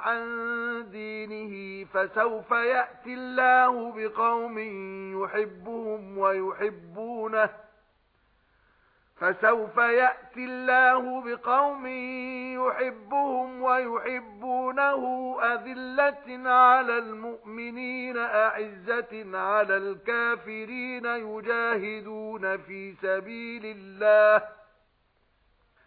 عَن دِينِهِ فَسَوْفَ يَأْتِي اللَّهُ بِقَوْمٍ يُحِبُّهُمْ وَيُحِبُّونَهُ فَسَوْفَ يَأْتِي اللَّهُ بِقَوْمٍ يُحِبُّهُمْ وَيُحِبُّونَهُ أَذِلَّةٍ عَلَى الْمُؤْمِنِينَ أَعِزَّةٍ عَلَى الْكَافِرِينَ يُجَاهِدُونَ فِي سَبِيلِ اللَّهِ